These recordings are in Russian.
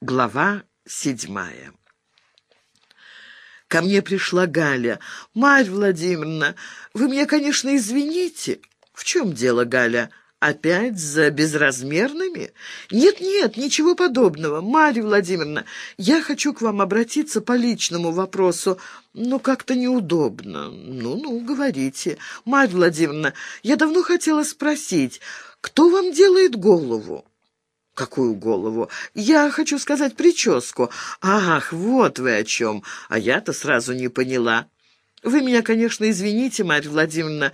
Глава седьмая Ко мне пришла Галя. «Марья Владимировна, вы меня, конечно, извините». «В чем дело, Галя? Опять за безразмерными?» «Нет-нет, ничего подобного. Марья Владимировна, я хочу к вам обратиться по личному вопросу, но как-то неудобно. Ну-ну, говорите. Марья Владимировна, я давно хотела спросить, кто вам делает голову?» «Какую голову? Я хочу сказать прическу. Ах, вот вы о чем. А я-то сразу не поняла. Вы меня, конечно, извините, Марья Владимировна,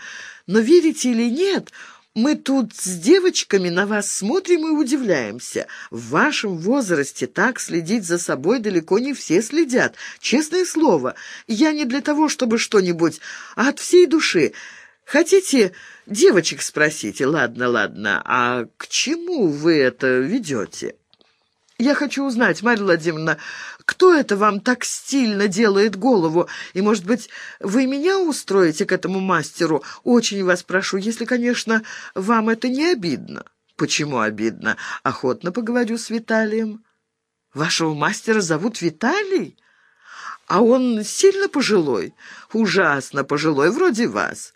но верите или нет, мы тут с девочками на вас смотрим и удивляемся. В вашем возрасте так следить за собой далеко не все следят. Честное слово, я не для того, чтобы что-нибудь, а от всей души. Хотите, девочек спросите? Ладно, ладно, а к чему вы это ведете? Я хочу узнать, Марья Владимировна, кто это вам так стильно делает голову? И, может быть, вы меня устроите к этому мастеру? Очень вас прошу, если, конечно, вам это не обидно. Почему обидно? Охотно поговорю с Виталием. Вашего мастера зовут Виталий? А он сильно пожилой? Ужасно пожилой, вроде вас.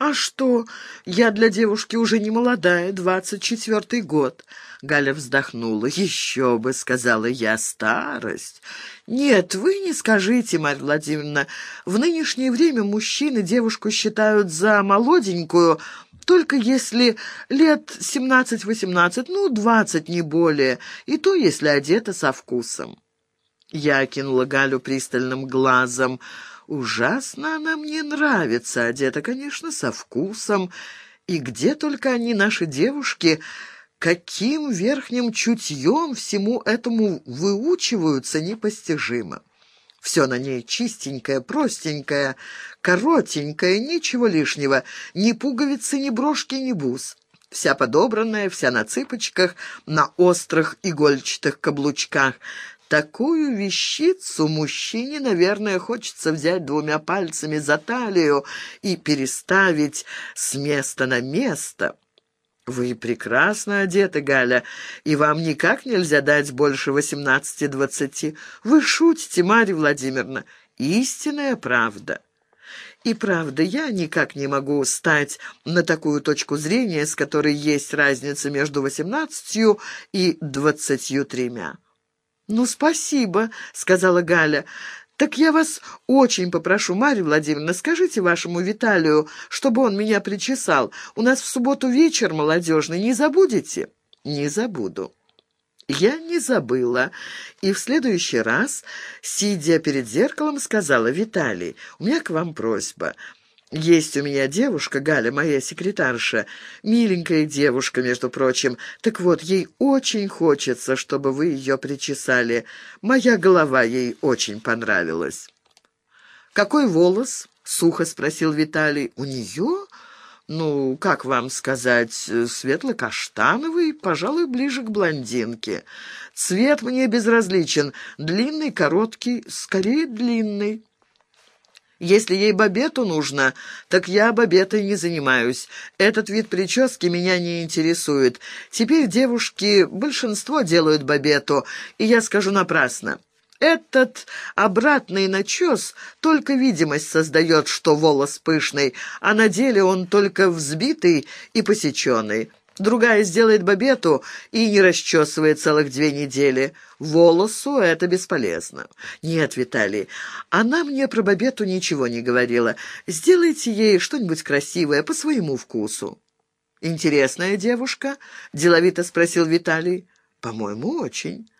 «А что? Я для девушки уже не молодая, двадцать четвертый год». Галя вздохнула. «Еще бы», — сказала я, — «старость». «Нет, вы не скажите, Марья Владимировна. В нынешнее время мужчины девушку считают за молоденькую, только если лет семнадцать-восемнадцать, ну, двадцать, не более, и то, если одета со вкусом». Я кинула Галю пристальным глазом. Ужасно она мне нравится, одета, конечно, со вкусом. И где только они, наши девушки, каким верхним чутьем всему этому выучиваются непостижимо. Все на ней чистенькое, простенькое, коротенькое, ничего лишнего, ни пуговицы, ни брошки, ни бус. Вся подобранная, вся на цыпочках, на острых игольчатых каблучках. Такую вещицу мужчине, наверное, хочется взять двумя пальцами за талию и переставить с места на место. Вы прекрасно одеты, Галя, и вам никак нельзя дать больше восемнадцати-двадцати. Вы шутите, Марья Владимировна. Истинная правда. И правда, я никак не могу стать на такую точку зрения, с которой есть разница между восемнадцатью и двадцатью тремя. «Ну, спасибо», — сказала Галя. «Так я вас очень попрошу, Марья Владимировна, скажите вашему Виталию, чтобы он меня причесал. У нас в субботу вечер молодежный, не забудете?» «Не забуду». Я не забыла, и в следующий раз, сидя перед зеркалом, сказала, «Виталий, у меня к вам просьба». Есть у меня девушка, Галя, моя секретарша, миленькая девушка, между прочим. Так вот, ей очень хочется, чтобы вы ее причесали. Моя голова ей очень понравилась». «Какой волос?» — сухо спросил Виталий. «У нее?» «Ну, как вам сказать, светло-каштановый, пожалуй, ближе к блондинке. Цвет мне безразличен, длинный, короткий, скорее длинный». Если ей бабету нужно, так я бабетой не занимаюсь. Этот вид прически меня не интересует. Теперь девушки большинство делают бабету, и я скажу напрасно. Этот обратный начес только видимость создает, что волос пышный, а на деле он только взбитый и посеченный. Другая сделает бабету и не расчесывает целых две недели. Волосу это бесполезно. Нет, Виталий, она мне про бабету ничего не говорила. Сделайте ей что-нибудь красивое по своему вкусу. «Интересная девушка?» — деловито спросил Виталий. «По-моему, очень».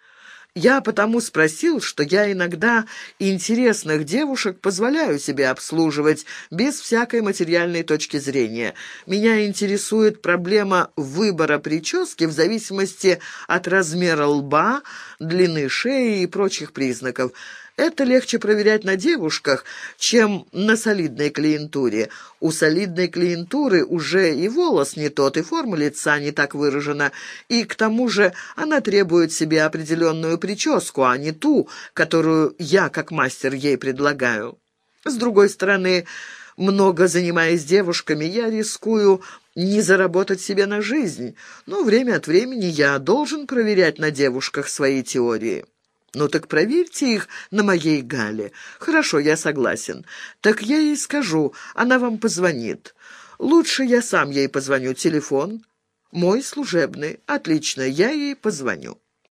Я потому спросил, что я иногда интересных девушек позволяю себе обслуживать без всякой материальной точки зрения. Меня интересует проблема выбора прически в зависимости от размера лба, длины шеи и прочих признаков. Это легче проверять на девушках, чем на солидной клиентуре. У солидной клиентуры уже и волос не тот, и форма лица не так выражена, и к тому же она требует себе определенную прическу, а не ту, которую я, как мастер, ей предлагаю. С другой стороны, много занимаясь девушками, я рискую не заработать себе на жизнь, но время от времени я должен проверять на девушках свои теории». «Ну так проверьте их на моей Гале. Хорошо, я согласен. Так я ей скажу, она вам позвонит. Лучше я сам ей позвоню. Телефон?» «Мой служебный. Отлично, я ей позвоню».